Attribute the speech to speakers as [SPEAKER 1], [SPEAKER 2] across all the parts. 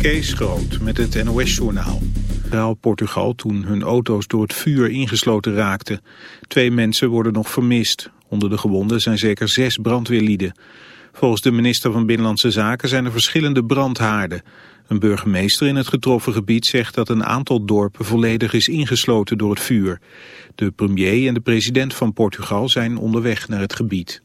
[SPEAKER 1] Kees Groot met het NOS-journaal. Portugal toen hun auto's door het vuur ingesloten raakten. Twee mensen worden nog vermist. Onder de gewonden zijn zeker zes brandweerlieden. Volgens de minister van Binnenlandse Zaken zijn er verschillende brandhaarden. Een burgemeester in het getroffen gebied zegt dat een aantal dorpen volledig is ingesloten door het vuur. De premier en de president van Portugal zijn onderweg naar het gebied.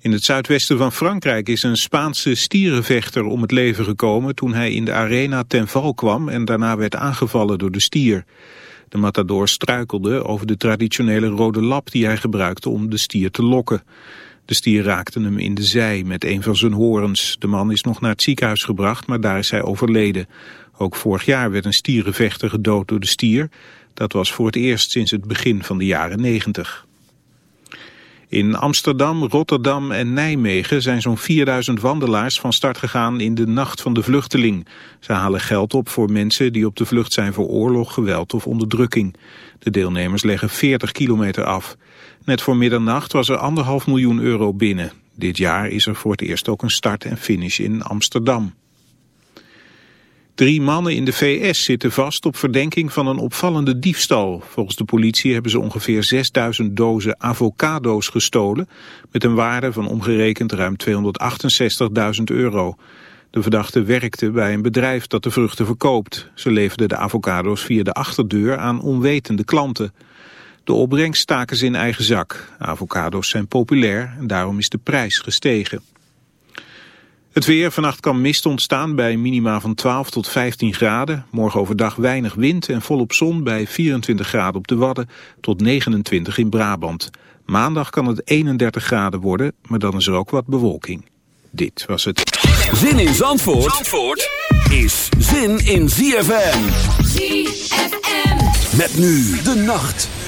[SPEAKER 1] In het zuidwesten van Frankrijk is een Spaanse stierenvechter om het leven gekomen toen hij in de arena ten val kwam en daarna werd aangevallen door de stier. De matador struikelde over de traditionele rode lap die hij gebruikte om de stier te lokken. De stier raakte hem in de zij met een van zijn horens. De man is nog naar het ziekenhuis gebracht, maar daar is hij overleden. Ook vorig jaar werd een stierenvechter gedood door de stier. Dat was voor het eerst sinds het begin van de jaren negentig. In Amsterdam, Rotterdam en Nijmegen zijn zo'n 4000 wandelaars van start gegaan in de Nacht van de Vluchteling. Ze halen geld op voor mensen die op de vlucht zijn voor oorlog, geweld of onderdrukking. De deelnemers leggen 40 kilometer af. Net voor middernacht was er anderhalf miljoen euro binnen. Dit jaar is er voor het eerst ook een start en finish in Amsterdam. Drie mannen in de VS zitten vast op verdenking van een opvallende diefstal. Volgens de politie hebben ze ongeveer 6000 dozen avocado's gestolen... met een waarde van omgerekend ruim 268.000 euro. De verdachte werkte bij een bedrijf dat de vruchten verkoopt. Ze leverden de avocado's via de achterdeur aan onwetende klanten. De opbrengst staken ze in eigen zak. Avocado's zijn populair en daarom is de prijs gestegen. Het weer, vannacht kan mist ontstaan bij minima van 12 tot 15 graden. Morgen overdag weinig wind en volop zon bij 24 graden op de Wadden tot 29 in Brabant. Maandag kan het 31 graden worden, maar dan is er ook wat bewolking. Dit was het.
[SPEAKER 2] Zin in Zandvoort, Zandvoort is zin in ZFM. ZFM. Met nu de nacht.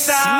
[SPEAKER 3] inside.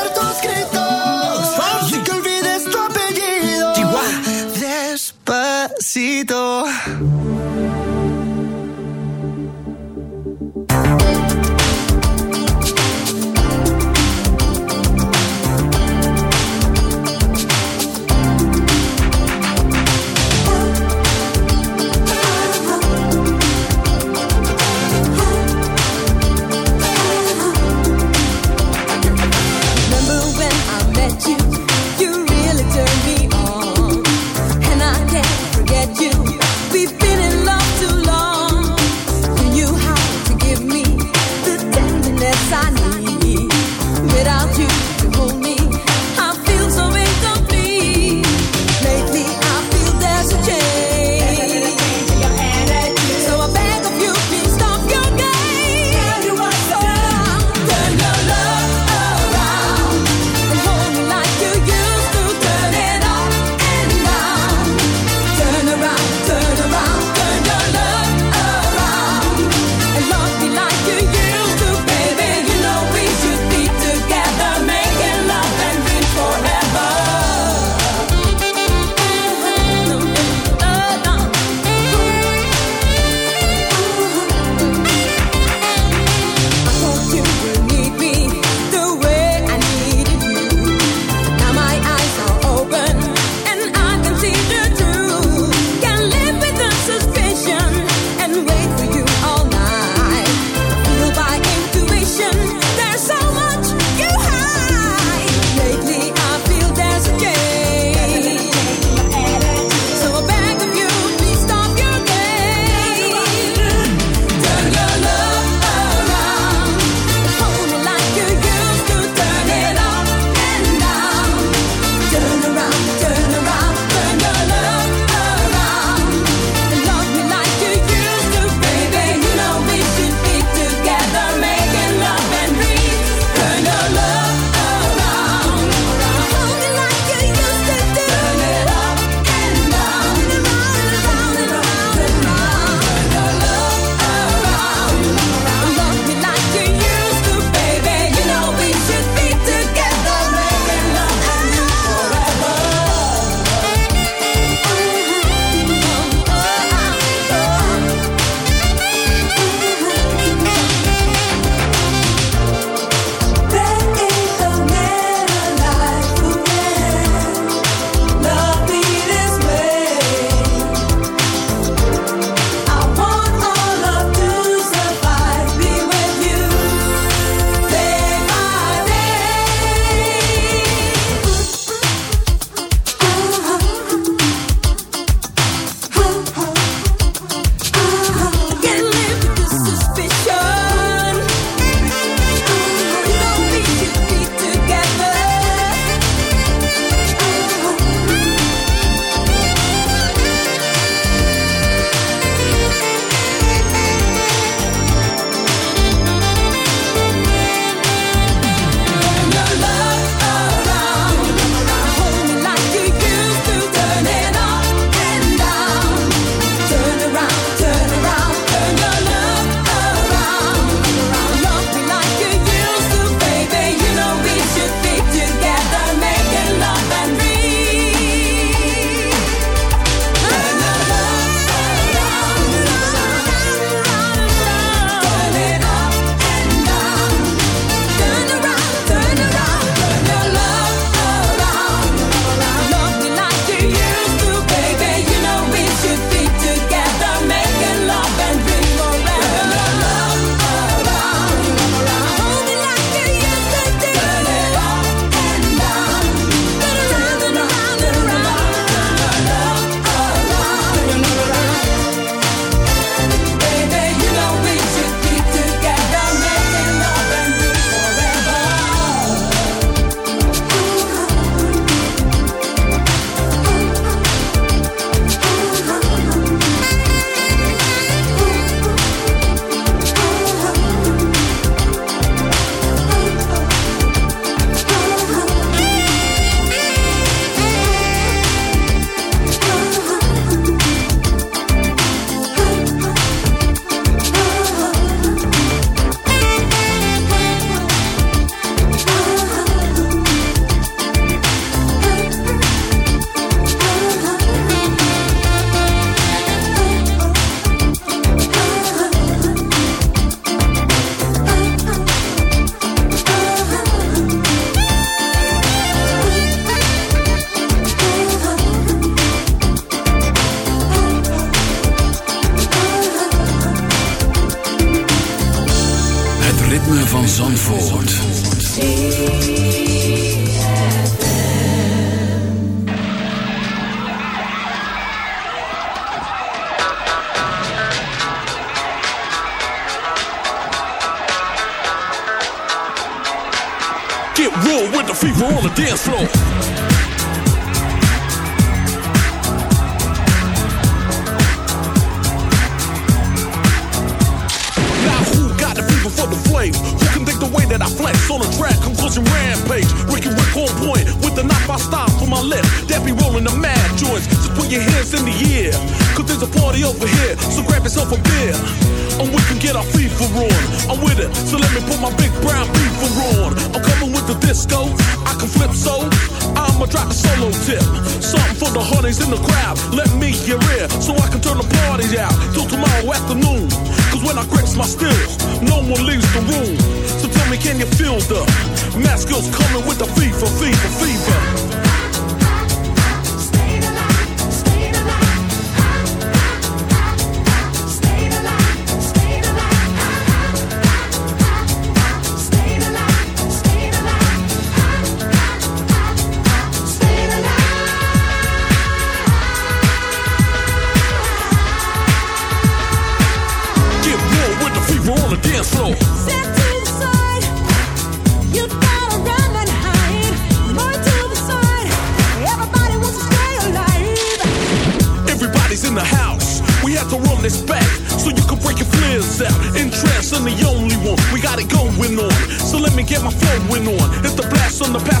[SPEAKER 2] Back so you can break your flares out. In trance, I'm the only one. We got it going on. So let me get my flowing on. It's the blast on the past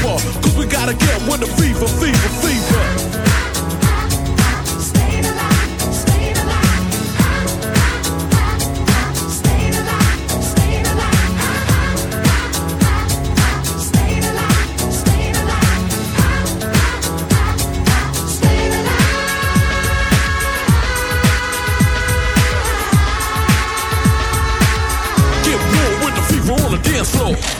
[SPEAKER 4] Deeper, cause we gotta get with the fever, fever, fever. Stay the light, stay the light, Stay
[SPEAKER 2] the light, stay the light Stay the light, stay in the light, Stay the Get real with the fever on the dance floor.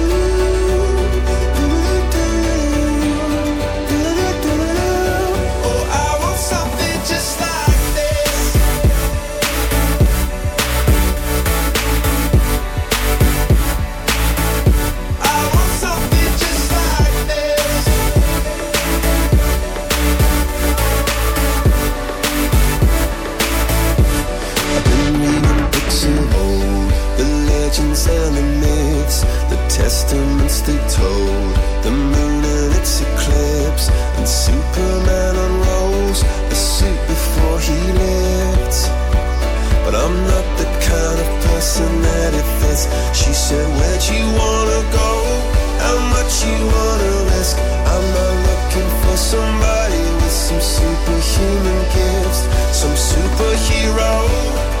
[SPEAKER 5] tales and the myths, the testaments they told, the moon and its eclipse, and Superman unrolls a suit before he lifts. But I'm not the kind of person that it fits. She said, Where'd you wanna go? How much you wanna risk? I'm not looking for somebody with some superhuman gifts, some superhero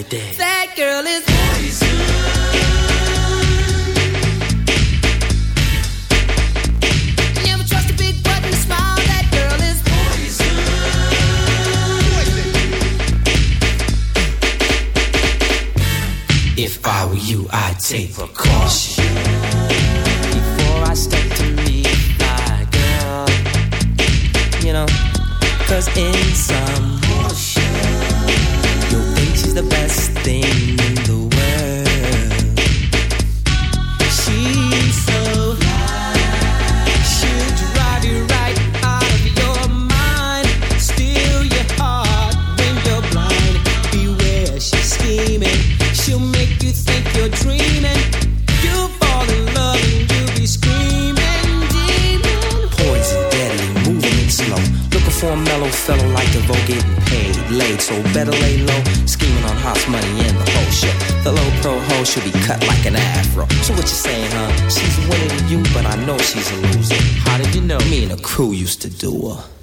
[SPEAKER 6] you
[SPEAKER 7] dig?
[SPEAKER 4] That girl is poison. Never trust a big button smile. That girl is poison.
[SPEAKER 7] If I were you, I'd take precaution before I step to meet my girl. You know, cause in some getting paid late, so better lay low. Scheming on hot money and the whole shit. The low pro hoe should be cut like an afro. So what you saying, huh? She's winning you, but I know she's a loser. How did you know? Me and the crew used to do her.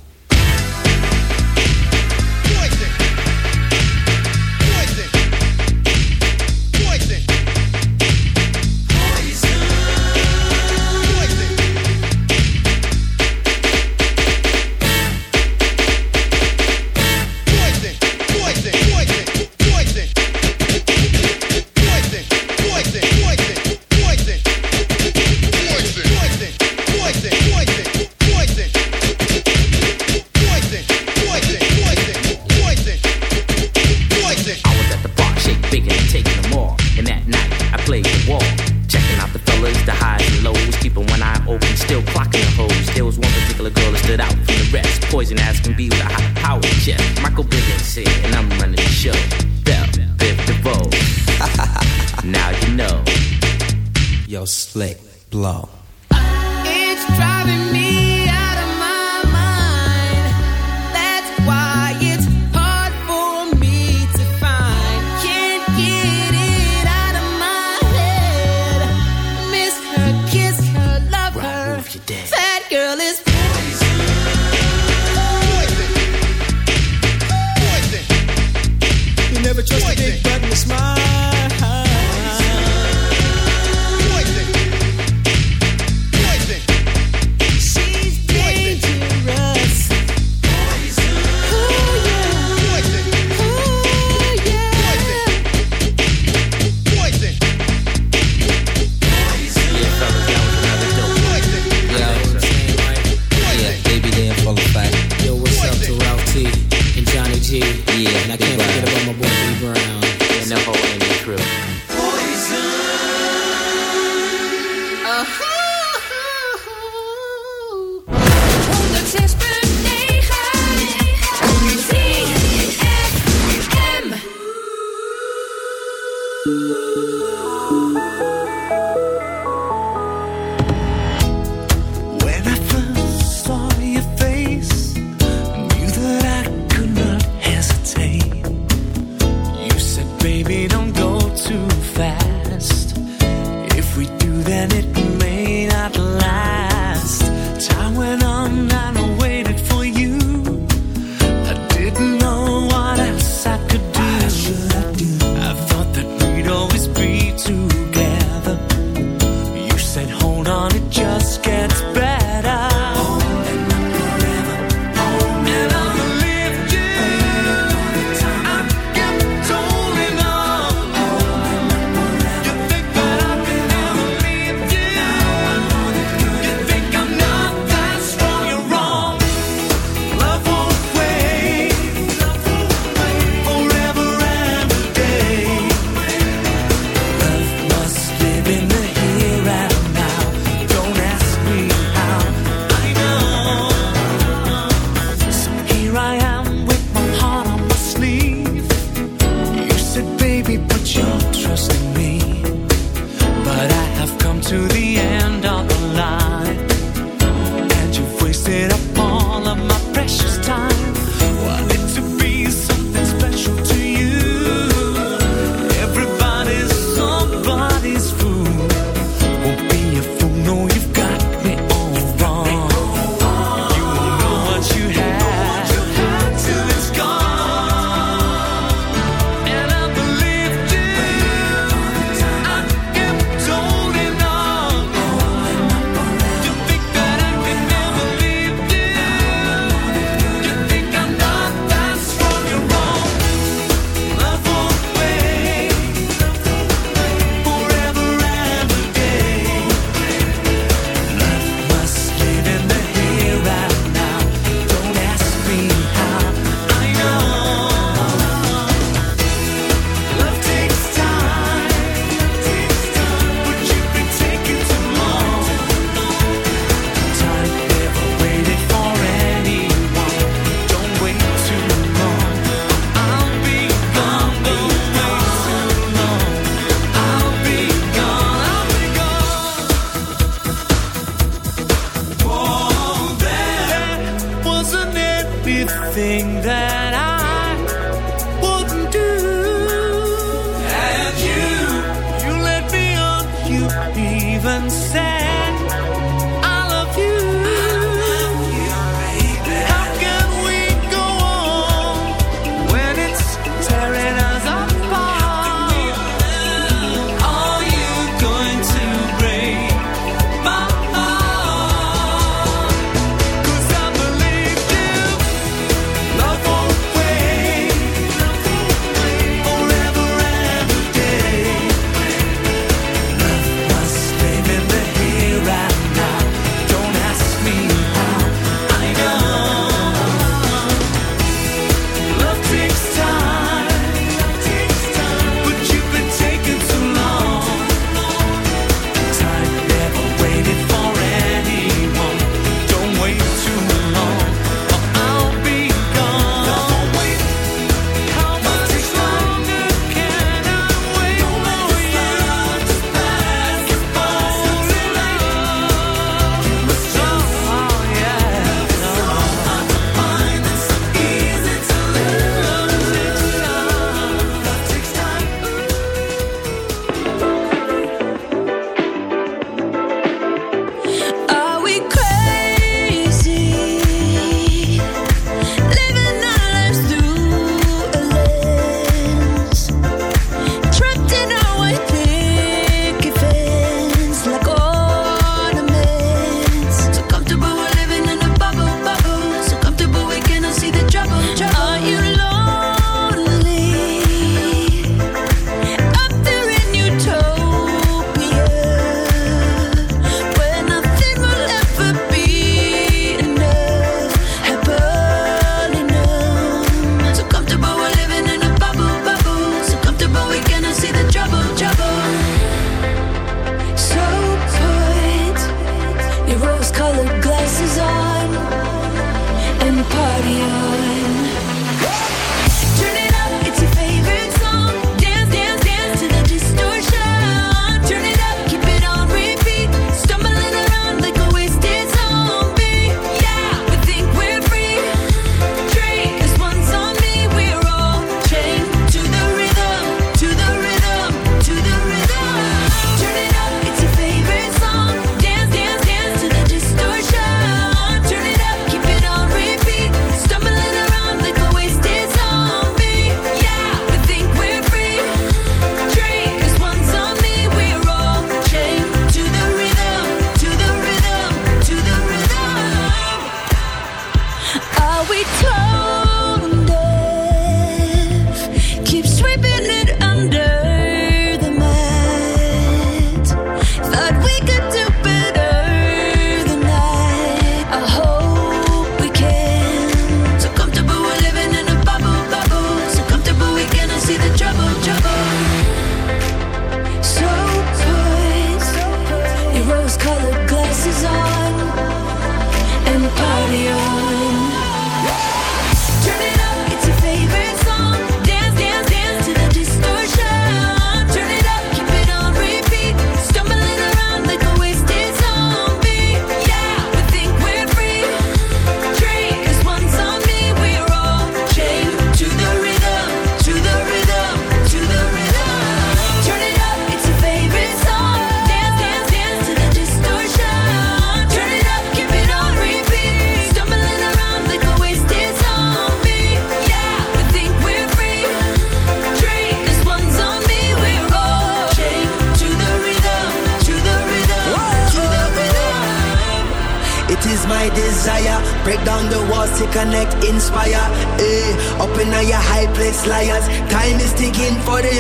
[SPEAKER 7] poison ass can be with a high power check. Michael Bivins here, and I'm running the show. Bell, Biv DeVoe. now you know. Yo, slick, blow.
[SPEAKER 8] Liars. Time is ticking for the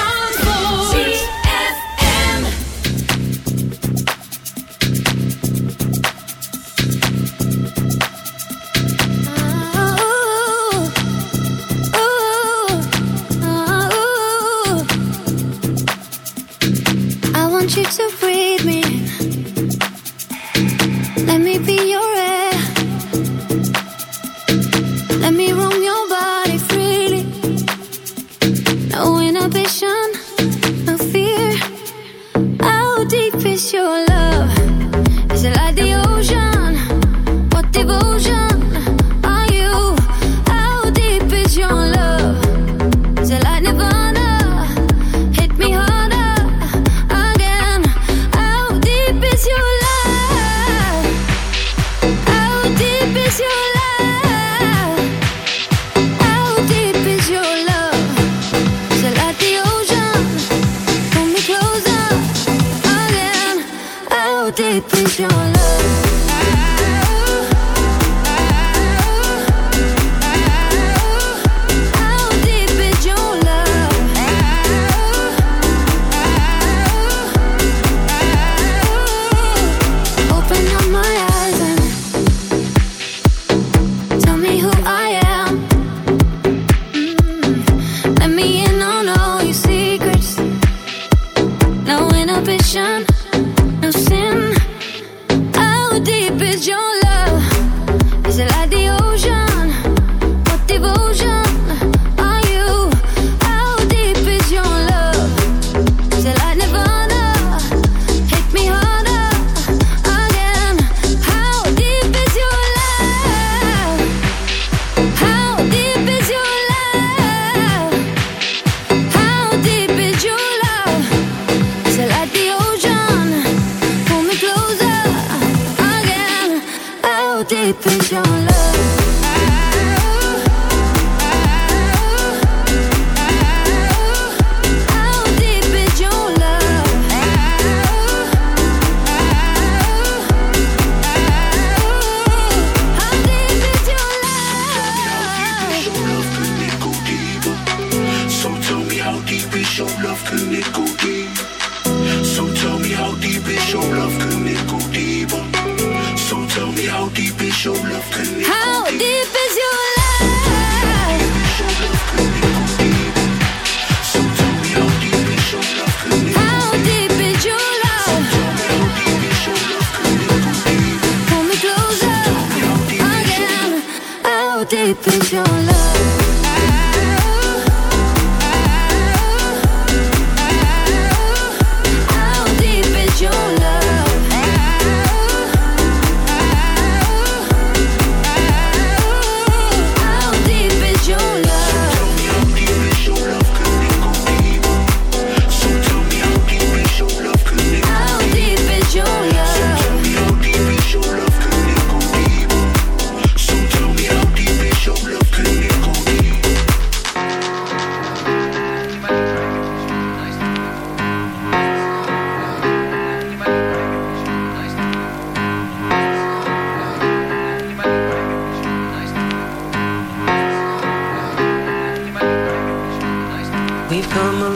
[SPEAKER 6] gone for